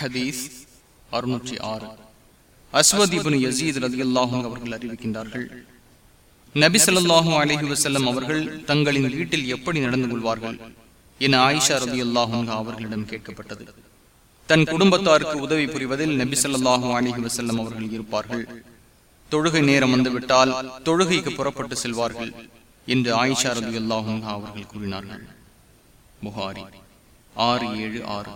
ஹதீஸ் அறுநூற்றி ஆறு. அஸ்வதிபுன் யசீத் ரதி அல்லாஹும் அவர்கள் அறிவிக்கின்றார்கள் நபி சொல்லாஹும் அலஹி வசல்லம் அவர்கள் தங்களின் வீட்டில் எப்படி நடந்து கொள்வார்கள்? என ஆயிஷா ரதி அல்லாஹும் அவர்களிடம் கேட்கப்பட்டது. தன் குடும்பத்தாருக்கு உதவி புரிவதில் நபி சொல்லாஹும் அலஹி வசல்லம் அவர்கள் இருப்பார்கள். தொழுகை நேரம் வந்துவிட்டால் தொழுகைக்கு புறப்பட்டு செல்வார்கள் என்று ஆயிஷா ரதி அல்லாஹும் அவர்கள் கூறினார்கள். புகாரி ஆறு ஏழு ஆறு.